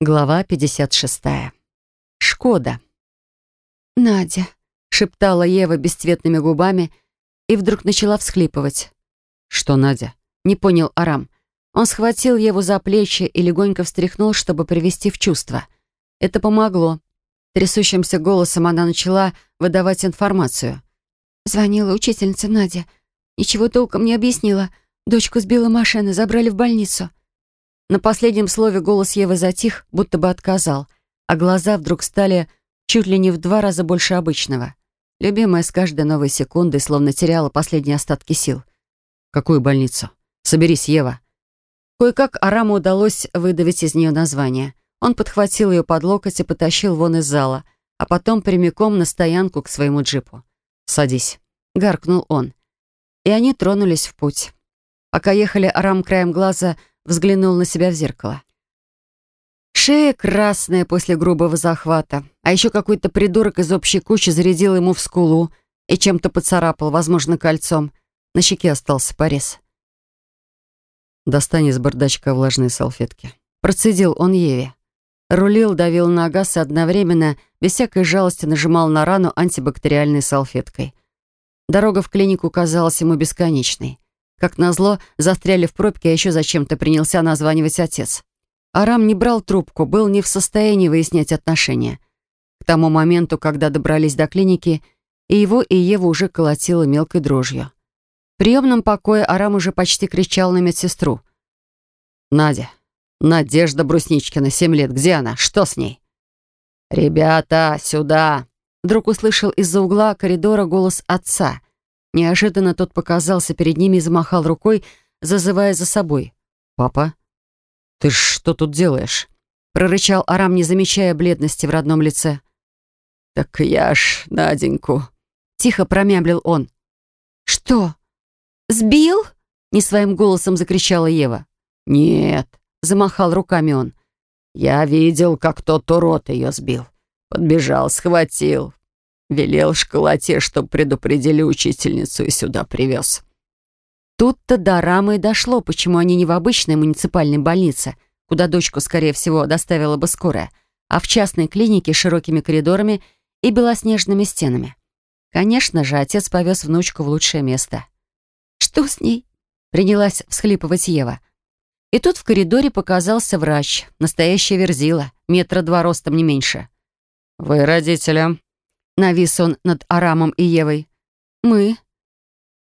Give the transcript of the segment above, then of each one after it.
Глава 56. Шкода. «Надя», — шептала Ева бесцветными губами и вдруг начала всхлипывать. «Что, Надя?» — не понял Арам. Он схватил Еву за плечи и легонько встряхнул, чтобы привести в чувство. Это помогло. Трясущимся голосом она начала выдавать информацию. «Звонила учительница Надя. Ничего толком не объяснила. Дочку сбила машина, забрали в больницу». На последнем слове голос Евы затих, будто бы отказал, а глаза вдруг стали чуть ли не в два раза больше обычного. Любимая с каждой новой секундой словно теряла последние остатки сил. «Какую больницу? Соберись, Ева!» Кое-как Араму удалось выдавить из нее название. Он подхватил ее под локоть и потащил вон из зала, а потом прямиком на стоянку к своему джипу. «Садись», — гаркнул он. И они тронулись в путь. Пока ехали, Арам краем глаза — взглянул на себя в зеркало. Шея красная после грубого захвата, а еще какой-то придурок из общей кучи зарядил ему в скулу и чем-то поцарапал, возможно, кольцом. На щеке остался порез. «Достань из бардачка влажные салфетки». Процедил он Еве. Рулил, давил на газ и одновременно, без всякой жалости, нажимал на рану антибактериальной салфеткой. Дорога в клинику казалась ему бесконечной. Как назло, застряли в пробке, а еще зачем-то принялся названивать отец. Арам не брал трубку, был не в состоянии выяснять отношения. К тому моменту, когда добрались до клиники, и его, и Еву уже колотило мелкой дрожью. В приемном покое Арам уже почти кричал на медсестру. «Надя, Надежда Брусничкина, семь лет, где она? Что с ней?» «Ребята, сюда!» Вдруг услышал из-за угла коридора голос отца. Неожиданно тот показался перед ними и замахал рукой, зазывая за собой. «Папа, ты что тут делаешь?» прорычал Арам, не замечая бледности в родном лице. «Так я ж Наденьку», — тихо промямлил он. «Что? Сбил?» — не своим голосом закричала Ева. «Нет», — замахал руками он. «Я видел, как тот урод ее сбил. Подбежал, схватил, Велел школоте, чтоб предупредили учительницу и сюда привез. Тут-то до Рамы и дошло, почему они не в обычной муниципальной больнице, куда дочку, скорее всего, доставила бы скорая, а в частной клинике с широкими коридорами и белоснежными стенами. Конечно же, отец повез внучку в лучшее место. «Что с ней?» — принялась всхлипывать Ева. И тут в коридоре показался врач, настоящая верзила, метра два ростом не меньше. «Вы родителя?» Навис он над Арамом и Евой. «Мы?»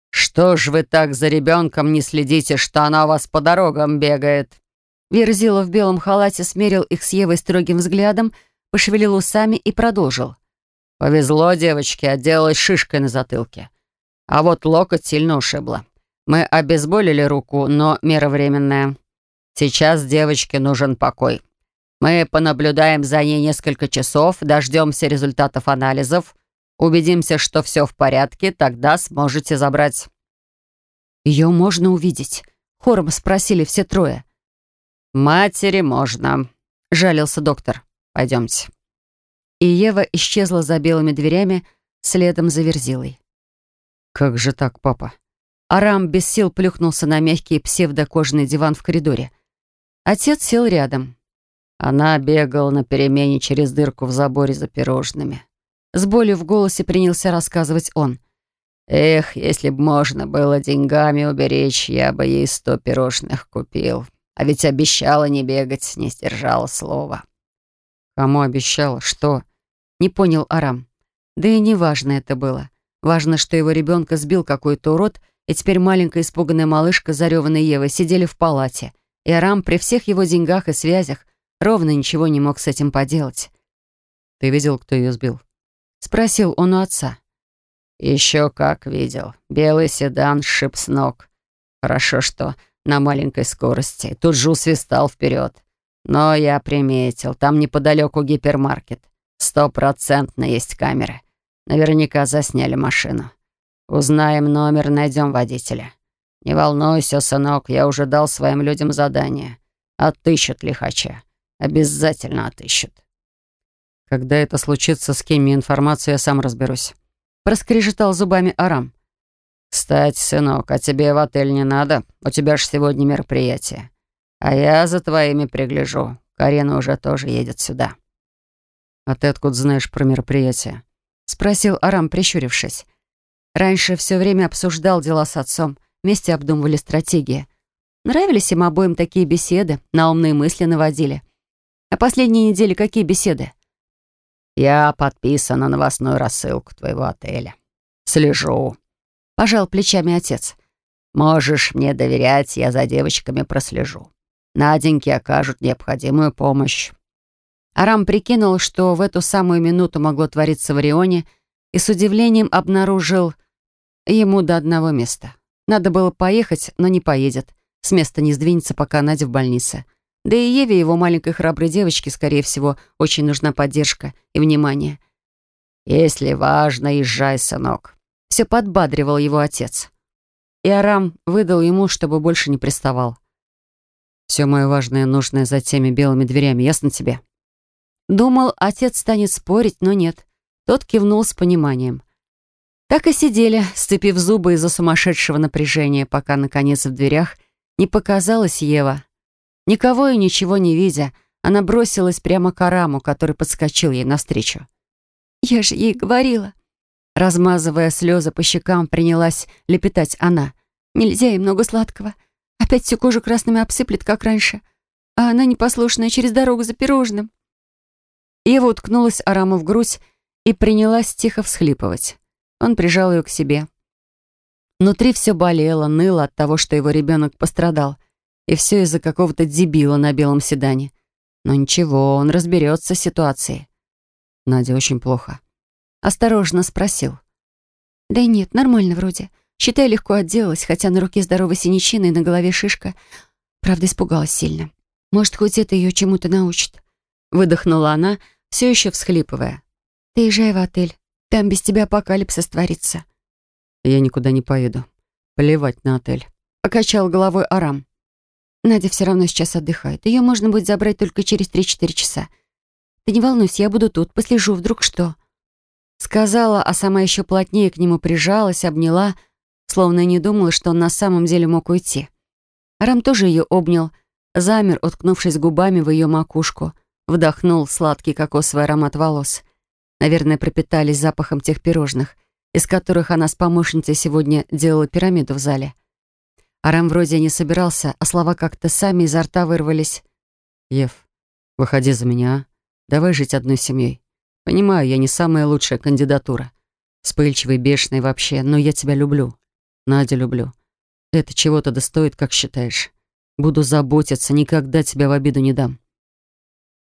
«Что ж вы так за ребенком не следите, что она у вас по дорогам бегает?» Верзила в белом халате смерил их с Евой строгим взглядом, пошевелил усами и продолжил. «Повезло девочке, отделалась шишкой на затылке. А вот локоть сильно ушибло. Мы обезболили руку, но мера временная. Сейчас девочке нужен покой. Мы понаблюдаем за ней несколько часов, дождемся результатов анализов, убедимся, что все в порядке, тогда сможете забрать». «Ее можно увидеть?» — хором спросили все трое. «Матери можно», — жалился доктор. «Пойдемте». И Ева исчезла за белыми дверями, следом за Верзилой. «Как же так, папа?» Арам без сил плюхнулся на мягкий псевдокожаный диван в коридоре. Отец сел рядом. Она бегала на перемене через дырку в заборе за пирожными. С болью в голосе принялся рассказывать он. «Эх, если б можно было деньгами уберечь, я бы ей сто пирожных купил. А ведь обещала не бегать, не сдержала слова». «Кому обещала? Что?» Не понял Арам. Да и не важно это было. Важно, что его ребенка сбил какой-то урод, и теперь маленькая испуганная малышка, зареванная Ева, сидели в палате. И Арам при всех его деньгах и связях Ровно ничего не мог с этим поделать. «Ты видел, кто ее сбил?» Спросил он у отца. «Еще как видел. Белый седан шип с ног. Хорошо, что на маленькой скорости. Тут же усвистал вперед. Но я приметил, там неподалеку гипермаркет. Стопроцентно есть камеры. Наверняка засняли машину. Узнаем номер, найдем водителя. Не волнуйся, сынок, я уже дал своим людям задание. Отыщут лихача. Обязательно отыщут. Когда это случится, с кем информацию я сам разберусь. Проскрежетал зубами Арам. «Кстати, сынок, а тебе в отель не надо? У тебя же сегодня мероприятие. А я за твоими пригляжу. Карина уже тоже едет сюда». «А ты откуда знаешь про мероприятие?» — спросил Арам, прищурившись. Раньше все время обсуждал дела с отцом, вместе обдумывали стратегии. Нравились им обоим такие беседы, на умные мысли наводили. А последние недели какие беседы? «Я подписан на новостную рассылку твоего отеля. Слежу», — пожал плечами отец. «Можешь мне доверять, я за девочками прослежу. Наденьке окажут необходимую помощь». Арам прикинул, что в эту самую минуту могло твориться в Орионе, и с удивлением обнаружил ему до одного места. Надо было поехать, но не поедет. С места не сдвинется, пока Надя в больнице. Да и Еве, его маленькой храброй девочке, скорее всего, очень нужна поддержка и внимание. «Если важно, езжай, сынок». Все подбадривал его отец. И Арам выдал ему, чтобы больше не приставал. «Все мое важное нужное за теми белыми дверями, ясно тебе?» Думал, отец станет спорить, но нет. Тот кивнул с пониманием. Так и сидели, сцепив зубы из-за сумасшедшего напряжения, пока, наконец, в дверях не показалась Ева. Никого и ничего не видя, она бросилась прямо к Араму, который подскочил ей навстречу. «Я же ей говорила!» Размазывая слезы по щекам, принялась лепетать она. «Нельзя ей много сладкого. Опять всю кожу красными обсыплет, как раньше. А она непослушная через дорогу за пирожным». Ева уткнулась Араму в грудь и принялась тихо всхлипывать. Он прижал ее к себе. Внутри все болело, ныло от того, что его ребенок пострадал. И все из-за какого-то дебила на белом седане. Но ничего, он разберется с ситуацией. Надя очень плохо. Осторожно спросил. Да нет, нормально вроде. Считай, легко отделалась, хотя на руке здоровая синячина и на голове шишка. Правда, испугалась сильно. Может, хоть это ее чему-то научит. Выдохнула она, все еще всхлипывая. Ты езжай в отель. Там без тебя апокалипсис творится. Я никуда не поеду. Плевать на отель. Покачал головой Арам. Надя все равно сейчас отдыхает. Ее можно будет забрать только через 3-4 часа. Ты не волнуйся, я буду тут, послежу, вдруг что. Сказала, а сама еще плотнее к нему прижалась, обняла, словно не думала, что он на самом деле мог уйти. Арам тоже ее обнял, замер, уткнувшись губами в ее макушку, вдохнул сладкий кокосовый аромат волос — Наверное, пропитались запахом тех пирожных, из которых она с помощницей сегодня делала пирамиду в зале. Арам вроде не собирался, а слова как-то сами изо рта вырвались. «Ев, выходи за меня, а? Давай жить одной семьей. Понимаю, я не самая лучшая кандидатура. Вспыльчивый, бешеный вообще, но я тебя люблю. Надя люблю. Это чего-то достоит, как считаешь. Буду заботиться, никогда тебя в обиду не дам».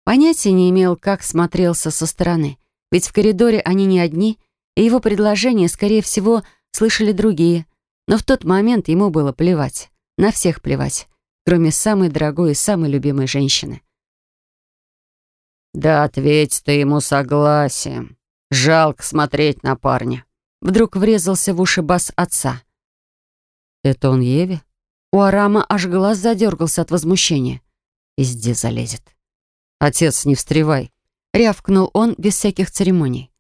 Понятия не имел, как смотрелся со стороны. Ведь в коридоре они не одни, и его предложение, скорее всего, слышали другие. Но в тот момент ему было плевать. На всех плевать. Кроме самой дорогой и самой любимой женщины. «Да ответь ты ему согласием. Жалко смотреть на парня». Вдруг врезался в уши бас отца. «Это он Еве?» У Арама аж глаз задергался от возмущения. «Везде залезет». «Отец, не встревай рявкнул он без всяких церемоний.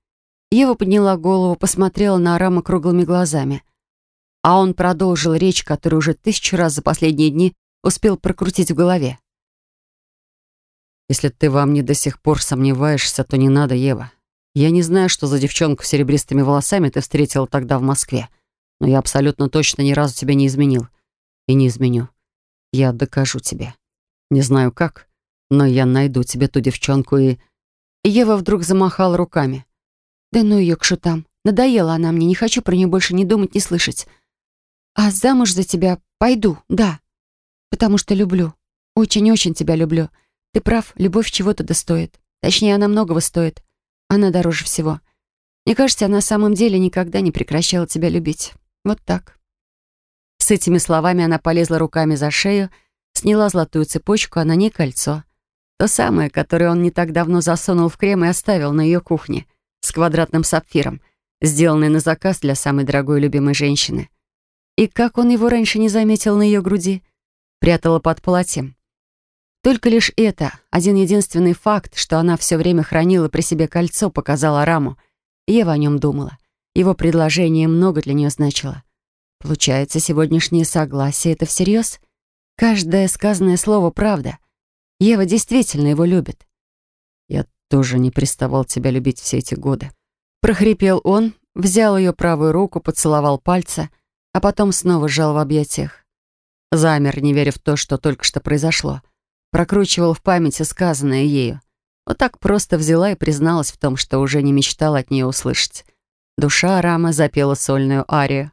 Ева подняла голову, посмотрела на Арама круглыми глазами. А он продолжил речь, которую уже тысячу раз за последние дни успел прокрутить в голове. «Если ты во мне до сих пор сомневаешься, то не надо, Ева. Я не знаю, что за девчонку с серебристыми волосами ты встретила тогда в Москве, но я абсолютно точно ни разу тебя не изменил. И не изменю. Я докажу тебе. Не знаю как, но я найду тебе ту девчонку и Ева вдруг замахала руками. «Да ну ее к шутам. Надоела она мне, не хочу про нее больше ни думать, ни слышать. А замуж за тебя пойду, да. Потому что люблю. Очень-очень тебя люблю. Ты прав, любовь чего-то достоит. Точнее, она многого стоит. Она дороже всего. Мне кажется, она на самом деле никогда не прекращала тебя любить. Вот так». С этими словами она полезла руками за шею, сняла золотую цепочку, а на ней кольцо — то самое, которое он не так давно засунул в крем и оставил на ее кухне, с квадратным сапфиром, сделанный на заказ для самой дорогой любимой женщины. И как он его раньше не заметил на ее груди? Прятала под платьем. Только лишь это, один единственный факт, что она все время хранила при себе кольцо, показала Раму. Ева о нем думала. Его предложение много для нее значило. Получается, сегодняшнее согласие — это всерьез? Каждое сказанное слово — правда — Ева действительно его любит. Я тоже не приставал тебя любить все эти годы. Прохрипел он, взял ее правую руку, поцеловал пальцы, а потом снова сжал в объятиях. Замер, не веря в то, что только что произошло. Прокручивал в памяти сказанное ею. Вот так просто взяла и призналась в том, что уже не мечтала от нее услышать. Душа Арама запела сольную арию.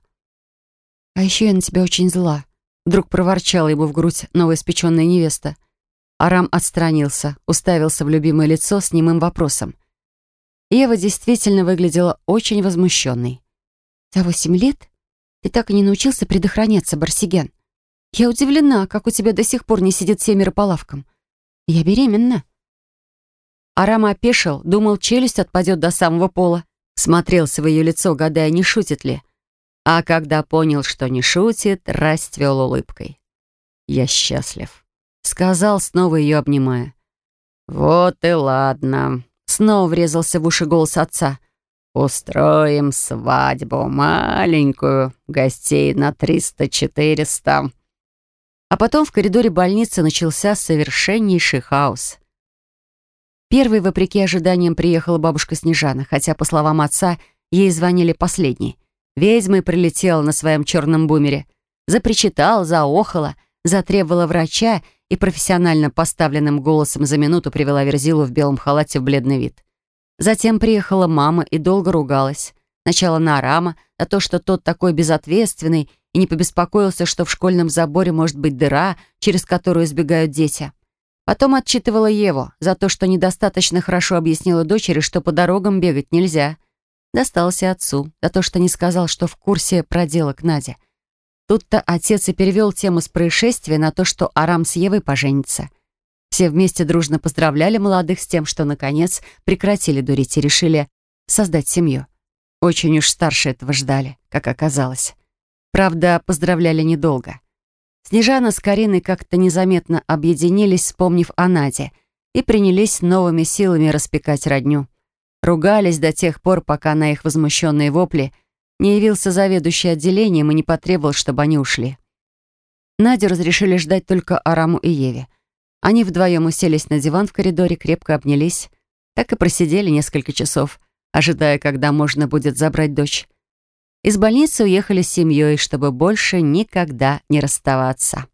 «А еще я на тебя очень зла», — вдруг проворчала ему в грудь новоиспеченная невеста. Арам отстранился, уставился в любимое лицо с немым вопросом. Ева действительно выглядела очень возмущенной. «За восемь лет ты так и не научился предохраняться, Барсиген. Я удивлена, как у тебя до сих пор не сидит семеро по лавкам. Я беременна». Арам опешил, думал, челюсть отпадет до самого пола. Смотрелся в ее лицо, гадая, не шутит ли. А когда понял, что не шутит, расцвел улыбкой. «Я счастлив», — сказал, снова ее обнимая. «Вот и ладно», Снова врезался в уши голос отца. «Устроим свадьбу маленькую, гостей на триста-четыреста». А потом в коридоре больницы начался совершеннейший хаос. Первой, вопреки ожиданиям, приехала бабушка Снежана, хотя, по словам отца, ей звонили последней. Ведьма прилетела на своем черном бумере. Запричитала, заохала, затребовала врача и профессионально поставленным голосом за минуту привела Верзилу в белом халате в бледный вид. Затем приехала мама и долго ругалась. Сначала на Арама, за то, что тот такой безответственный и не побеспокоился, что в школьном заборе может быть дыра, через которую избегают дети. Потом отчитывала Еву за то, что недостаточно хорошо объяснила дочери, что по дорогам бегать нельзя. Достался отцу за то, что не сказал, что в курсе проделок Надя. Тут-то отец и перевел тему с происшествия на то, что Арам с Евой поженится. Все вместе дружно поздравляли молодых с тем, что, наконец, прекратили дурить и решили создать семью. Очень уж старше этого ждали, как оказалось. Правда, поздравляли недолго. Снежана с Кариной как-то незаметно объединились, вспомнив о Наде, и принялись новыми силами распекать родню. Ругались до тех пор, пока на их возмущенные вопли – не явился заведующий отделением и не потребовал, чтобы они ушли. Надю разрешили ждать только Араму и Еве. Они вдвоем уселись на диван в коридоре, крепко обнялись. Так и просидели несколько часов, ожидая, когда можно будет забрать дочь. Из больницы уехали с семьей, чтобы больше никогда не расставаться.